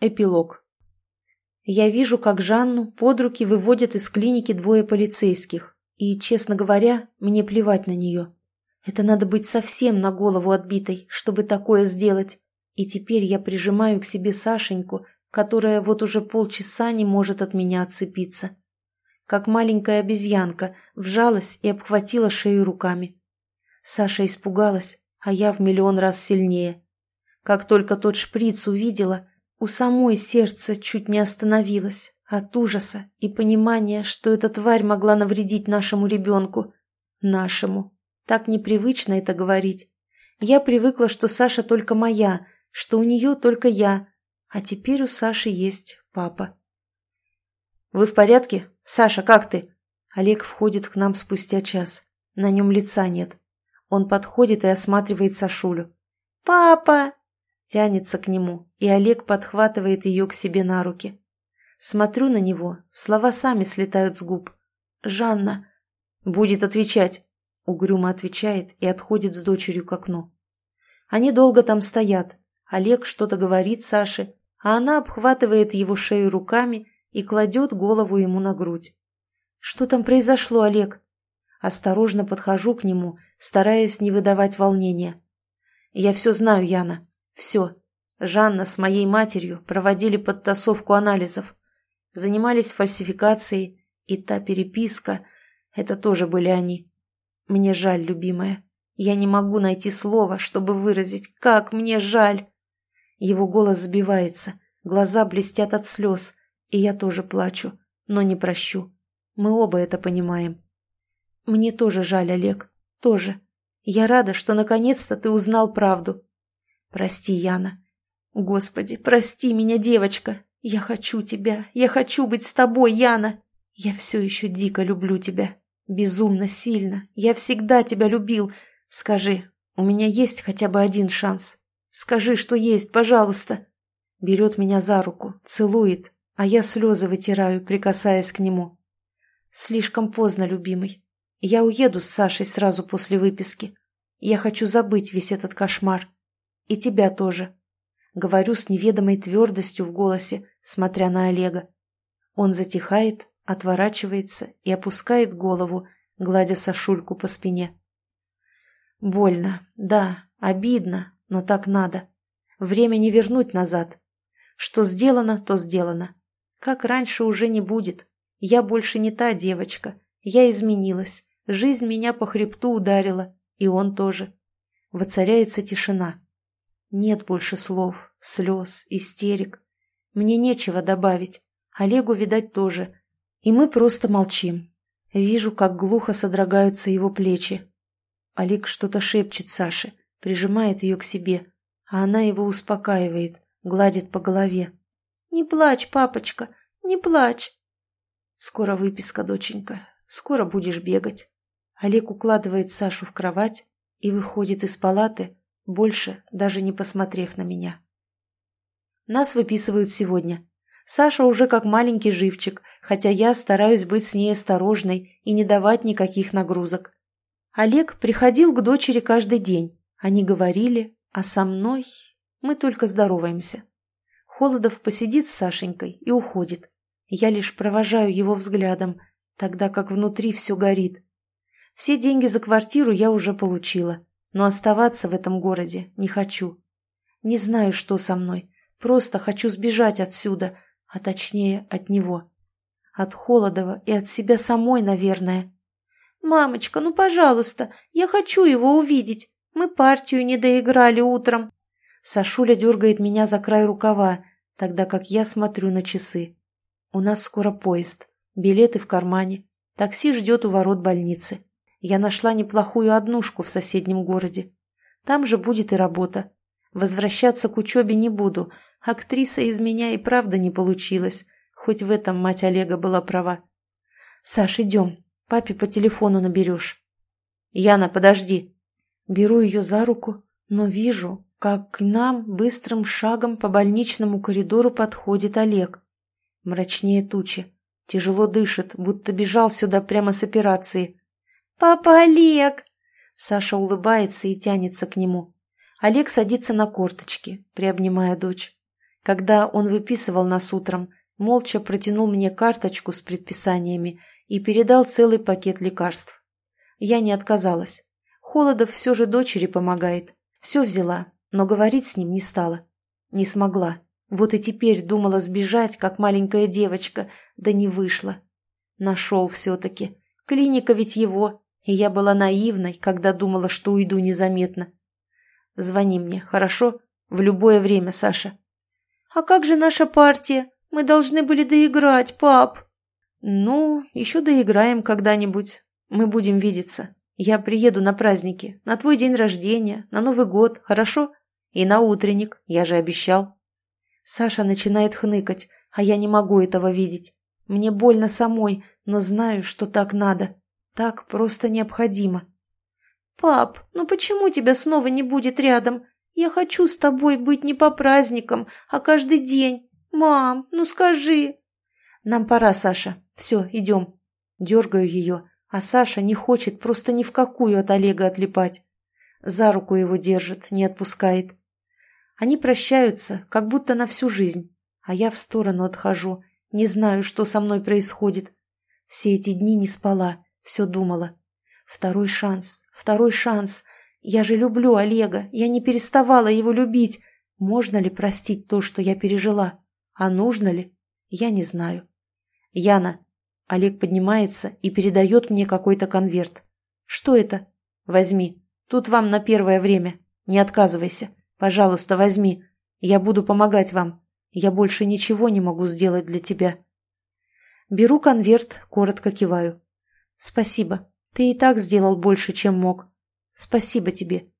Эпилог. Я вижу, как Жанну под руки выводят из клиники двое полицейских, и, честно говоря, мне плевать на нее. Это надо быть совсем на голову отбитой, чтобы такое сделать. И теперь я прижимаю к себе Сашеньку, которая вот уже полчаса не может от меня отцепиться. Как маленькая обезьянка, вжалась и обхватила шею руками. Саша испугалась, а я в миллион раз сильнее. Как только тот шприц увидела, у самой сердце чуть не остановилось от ужаса и понимания, что эта тварь могла навредить нашему ребенку. Нашему. Так непривычно это говорить. Я привыкла, что Саша только моя, что у нее только я, а теперь у Саши есть папа. «Вы в порядке? Саша, как ты?» Олег входит к нам спустя час. На нем лица нет. Он подходит и осматривает Сашулю. «Папа!» Тянется к нему, и Олег подхватывает ее к себе на руки. Смотрю на него, слова сами слетают с губ. «Жанна!» «Будет отвечать!» Угрюмо отвечает и отходит с дочерью к окну. Они долго там стоят. Олег что-то говорит Саше, а она обхватывает его шею руками и кладет голову ему на грудь. «Что там произошло, Олег?» Осторожно подхожу к нему, стараясь не выдавать волнения. «Я все знаю, Яна. Все. Жанна с моей матерью проводили подтасовку анализов. Занимались фальсификацией, и та переписка — это тоже были они. Мне жаль, любимая. Я не могу найти слова, чтобы выразить, как мне жаль. Его голос сбивается, глаза блестят от слез, и я тоже плачу, но не прощу. Мы оба это понимаем. Мне тоже жаль, Олег, тоже. Я рада, что наконец-то ты узнал правду. Прости, Яна. Господи, прости меня, девочка. Я хочу тебя. Я хочу быть с тобой, Яна. Я все еще дико люблю тебя. Безумно сильно. Я всегда тебя любил. Скажи, у меня есть хотя бы один шанс. Скажи, что есть, пожалуйста. Берет меня за руку, целует, а я слезы вытираю, прикасаясь к нему. Слишком поздно, любимый. Я уеду с Сашей сразу после выписки. Я хочу забыть весь этот кошмар. И тебя тоже. Говорю с неведомой твердостью в голосе, смотря на Олега. Он затихает, отворачивается и опускает голову, гладя Сашульку по спине. Больно, да, обидно, но так надо. Время не вернуть назад. Что сделано, то сделано. Как раньше уже не будет. Я больше не та девочка. Я изменилась. Жизнь меня по хребту ударила, и он тоже. Воцаряется тишина. Нет больше слов, слез, истерик. Мне нечего добавить. Олегу, видать, тоже. И мы просто молчим. Вижу, как глухо содрогаются его плечи. Олег что-то шепчет Саше, прижимает ее к себе, а она его успокаивает, гладит по голове. «Не плачь, папочка, не плачь!» «Скоро выписка, доченька, скоро будешь бегать». Олег укладывает Сашу в кровать и выходит из палаты, больше даже не посмотрев на меня. Нас выписывают сегодня. Саша уже как маленький живчик, хотя я стараюсь быть с ней осторожной и не давать никаких нагрузок. Олег приходил к дочери каждый день. Они говорили, а со мной мы только здороваемся. Холодов посидит с Сашенькой и уходит. Я лишь провожаю его взглядом, тогда как внутри все горит. Все деньги за квартиру я уже получила но оставаться в этом городе не хочу. Не знаю, что со мной, просто хочу сбежать отсюда, а точнее от него. От Холодова и от себя самой, наверное. «Мамочка, ну, пожалуйста, я хочу его увидеть. Мы партию не доиграли утром». Сашуля дергает меня за край рукава, тогда как я смотрю на часы. У нас скоро поезд, билеты в кармане, такси ждет у ворот больницы я нашла неплохую однушку в соседнем городе. Там же будет и работа. Возвращаться к учебе не буду. Актриса из меня и правда не получилась. Хоть в этом мать Олега была права. «Саш, идем. Папе по телефону наберешь». «Яна, подожди». Беру ее за руку, но вижу, как к нам быстрым шагом по больничному коридору подходит Олег. Мрачнее тучи. Тяжело дышит, будто бежал сюда прямо с операции. «Папа Олег!» Саша улыбается и тянется к нему. Олег садится на корточки, приобнимая дочь. Когда он выписывал нас утром, молча протянул мне карточку с предписаниями и передал целый пакет лекарств. Я не отказалась. Холодов все же дочери помогает. Все взяла, но говорить с ним не стала. Не смогла. Вот и теперь думала сбежать, как маленькая девочка, да не вышло. Нашел все-таки. Клиника ведь его, и я была наивной, когда думала, что уйду незаметно. Звони мне, хорошо? В любое время, Саша. А как же наша партия? Мы должны были доиграть, пап. Ну, еще доиграем когда-нибудь. Мы будем видеться. Я приеду на праздники, на твой день рождения, на Новый год, хорошо? И на утренник, я же обещал. Саша начинает хныкать, а я не могу этого видеть. Мне больно самой, но знаю, что так надо. Так просто необходимо. «Пап, ну почему тебя снова не будет рядом? Я хочу с тобой быть не по праздникам, а каждый день. Мам, ну скажи!» «Нам пора, Саша. Все, идем». Дергаю ее, а Саша не хочет просто ни в какую от Олега отлипать. За руку его держит, не отпускает. Они прощаются, как будто на всю жизнь, а я в сторону отхожу, не знаю, что со мной происходит. Все эти дни не спала, все думала. Второй шанс, второй шанс. Я же люблю Олега, я не переставала его любить. Можно ли простить то, что я пережила? А нужно ли? Я не знаю. Яна. Олег поднимается и передает мне какой-то конверт. Что это? Возьми. Тут вам на первое время. Не отказывайся. Пожалуйста, возьми. Я буду помогать вам. Я больше ничего не могу сделать для тебя. Беру конверт, коротко киваю. Спасибо. Ты и так сделал больше, чем мог. Спасибо тебе.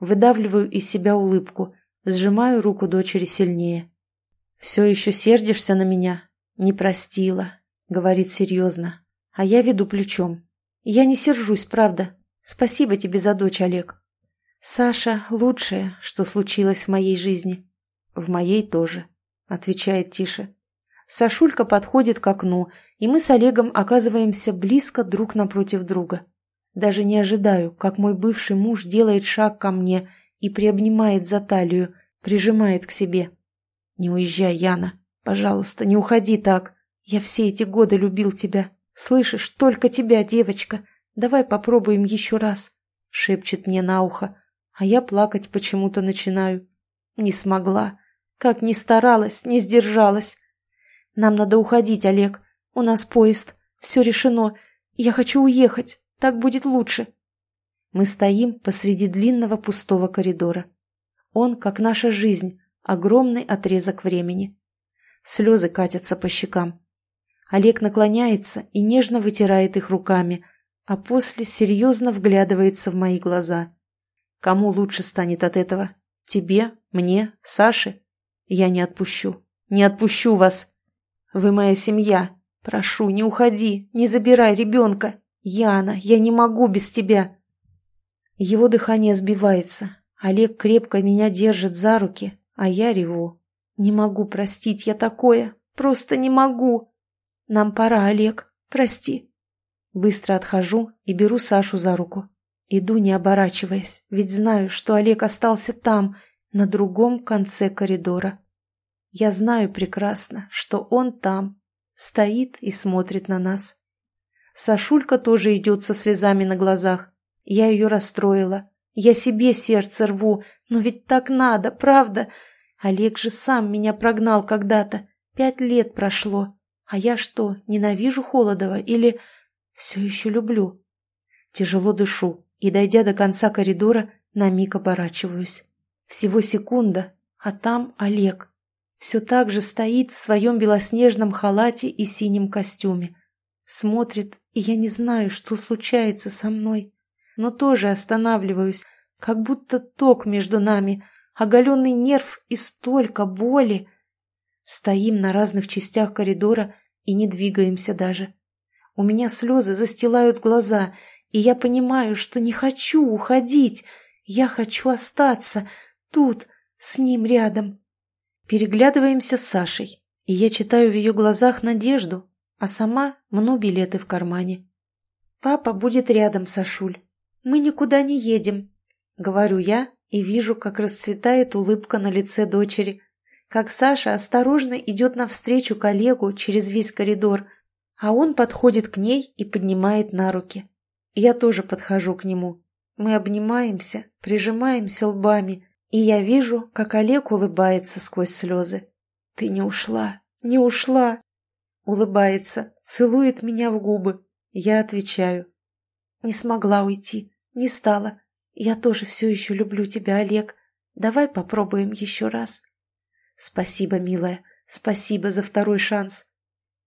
Выдавливаю из себя улыбку, сжимаю руку дочери сильнее. Все еще сердишься на меня? Не простила, говорит серьезно. А я веду плечом. Я не сержусь, правда. Спасибо тебе за дочь, Олег. Саша – лучшее, что случилось в моей жизни. В моей тоже, отвечает тише. Сашулька подходит к окну, и мы с Олегом оказываемся близко друг напротив друга. Даже не ожидаю, как мой бывший муж делает шаг ко мне и приобнимает за талию, прижимает к себе. «Не уезжай, Яна. Пожалуйста, не уходи так. Я все эти годы любил тебя. Слышишь, только тебя, девочка. Давай попробуем еще раз», — шепчет мне на ухо, а я плакать почему-то начинаю. Не смогла. Как ни старалась, не сдержалась. Нам надо уходить, Олег. У нас поезд. Все решено. Я хочу уехать. Так будет лучше. Мы стоим посреди длинного пустого коридора. Он, как наша жизнь, огромный отрезок времени. Слезы катятся по щекам. Олег наклоняется и нежно вытирает их руками, а после серьезно вглядывается в мои глаза. Кому лучше станет от этого? Тебе? Мне? Саше? Я не отпущу. Не отпущу вас. Вы моя семья. Прошу, не уходи, не забирай ребенка. Яна, я не могу без тебя. Его дыхание сбивается. Олег крепко меня держит за руки, а я реву. Не могу простить я такое. Просто не могу. Нам пора, Олег. Прости. Быстро отхожу и беру Сашу за руку. Иду, не оборачиваясь, ведь знаю, что Олег остался там, на другом конце коридора. Я знаю прекрасно, что он там, стоит и смотрит на нас. Сашулька тоже идет со слезами на глазах. Я ее расстроила. Я себе сердце рву, но ведь так надо, правда? Олег же сам меня прогнал когда-то. Пять лет прошло. А я что, ненавижу Холодова или все еще люблю? Тяжело дышу и, дойдя до конца коридора, на миг оборачиваюсь. Всего секунда, а там Олег все так же стоит в своем белоснежном халате и синем костюме. Смотрит, и я не знаю, что случается со мной. Но тоже останавливаюсь, как будто ток между нами, оголенный нерв и столько боли. Стоим на разных частях коридора и не двигаемся даже. У меня слезы застилают глаза, и я понимаю, что не хочу уходить. Я хочу остаться тут, с ним рядом. Переглядываемся с Сашей, и я читаю в ее глазах надежду, а сама мну билеты в кармане. «Папа будет рядом, Сашуль. Мы никуда не едем», — говорю я и вижу, как расцветает улыбка на лице дочери, как Саша осторожно идет навстречу коллегу через весь коридор, а он подходит к ней и поднимает на руки. Я тоже подхожу к нему. Мы обнимаемся, прижимаемся лбами, и я вижу, как Олег улыбается сквозь слезы. «Ты не ушла, не ушла!» Улыбается, целует меня в губы. Я отвечаю. «Не смогла уйти, не стала. Я тоже все еще люблю тебя, Олег. Давай попробуем еще раз». «Спасибо, милая, спасибо за второй шанс».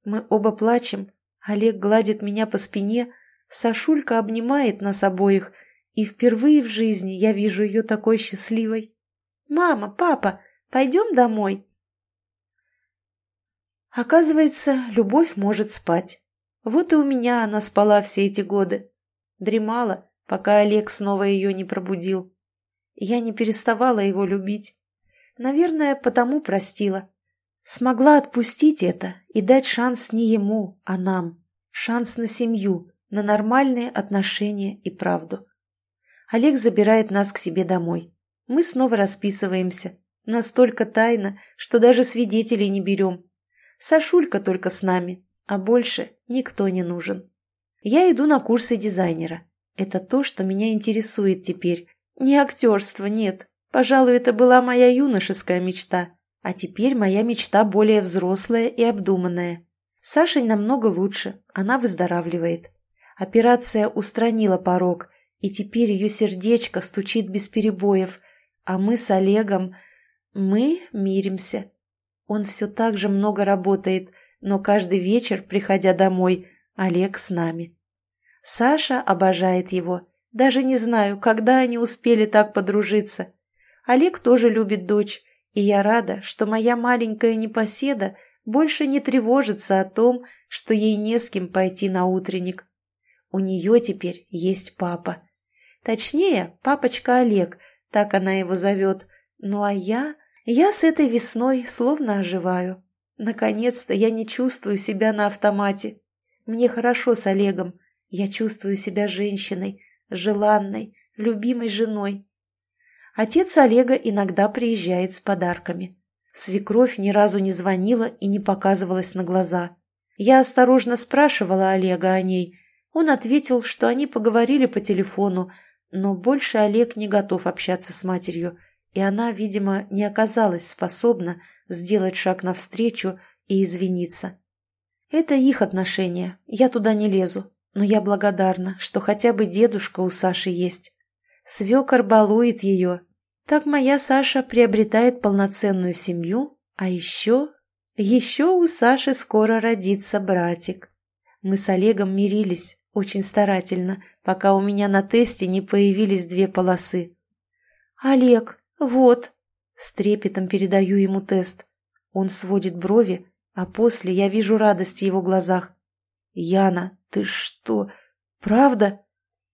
Мы оба плачем. Олег гладит меня по спине, Сашулька обнимает нас обоих, и впервые в жизни я вижу ее такой счастливой. «Мама, папа, пойдем домой?» Оказывается, любовь может спать. Вот и у меня она спала все эти годы. Дремала, пока Олег снова ее не пробудил. Я не переставала его любить. Наверное, потому простила. Смогла отпустить это и дать шанс не ему, а нам. Шанс на семью, на нормальные отношения и правду. Олег забирает нас к себе домой. Мы снова расписываемся. Настолько тайно, что даже свидетелей не берем. Сашулька только с нами, а больше никто не нужен. Я иду на курсы дизайнера. Это то, что меня интересует теперь. Не актерство, нет. Пожалуй, это была моя юношеская мечта. А теперь моя мечта более взрослая и обдуманная. Саша намного лучше, она выздоравливает. Операция устранила порог, и теперь ее сердечко стучит без перебоев, а мы с Олегом... Мы миримся. Он все так же много работает, но каждый вечер, приходя домой, Олег с нами. Саша обожает его. Даже не знаю, когда они успели так подружиться. Олег тоже любит дочь, и я рада, что моя маленькая непоседа больше не тревожится о том, что ей не с кем пойти на утренник. У нее теперь есть папа. Точнее, папочка Олег, так она его зовет. Ну а я... Я с этой весной словно оживаю. Наконец-то я не чувствую себя на автомате. Мне хорошо с Олегом. Я чувствую себя женщиной, желанной, любимой женой. Отец Олега иногда приезжает с подарками. Свекровь ни разу не звонила и не показывалась на глаза. Я осторожно спрашивала Олега о ней. Он ответил, что они поговорили по телефону, но больше Олег не готов общаться с матерью – и она, видимо, не оказалась способна сделать шаг навстречу и извиниться. Это их отношения, я туда не лезу, но я благодарна, что хотя бы дедушка у Саши есть. Свекор балует ее. Так моя Саша приобретает полноценную семью, а еще... Еще у Саши скоро родится братик. Мы с Олегом мирились, очень старательно, пока у меня на тесте не появились две полосы. «Олег, «Вот». С трепетом передаю ему тест. Он сводит брови, а после я вижу радость в его глазах. «Яна, ты что? Правда?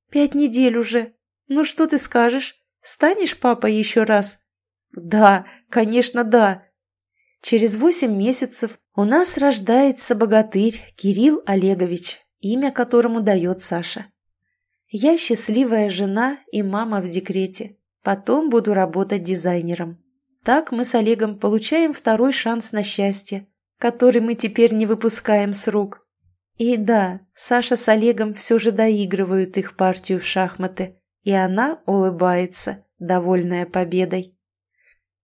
Пять недель уже. Ну что ты скажешь? Станешь папой еще раз?» «Да, конечно, да». Через восемь месяцев у нас рождается богатырь Кирилл Олегович, имя которому дает Саша. Я счастливая жена и мама в декрете. Потом буду работать дизайнером. Так мы с Олегом получаем второй шанс на счастье, который мы теперь не выпускаем с рук. И да, Саша с Олегом все же доигрывают их партию в шахматы, и она улыбается, довольная победой.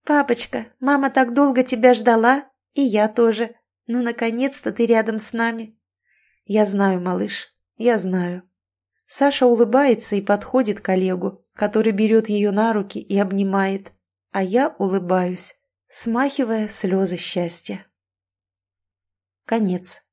«Папочка, мама так долго тебя ждала, и я тоже. Ну, наконец-то ты рядом с нами». «Я знаю, малыш, я знаю». Саша улыбается и подходит к Олегу, который берет ее на руки и обнимает, а я улыбаюсь, смахивая слезы счастья. Конец.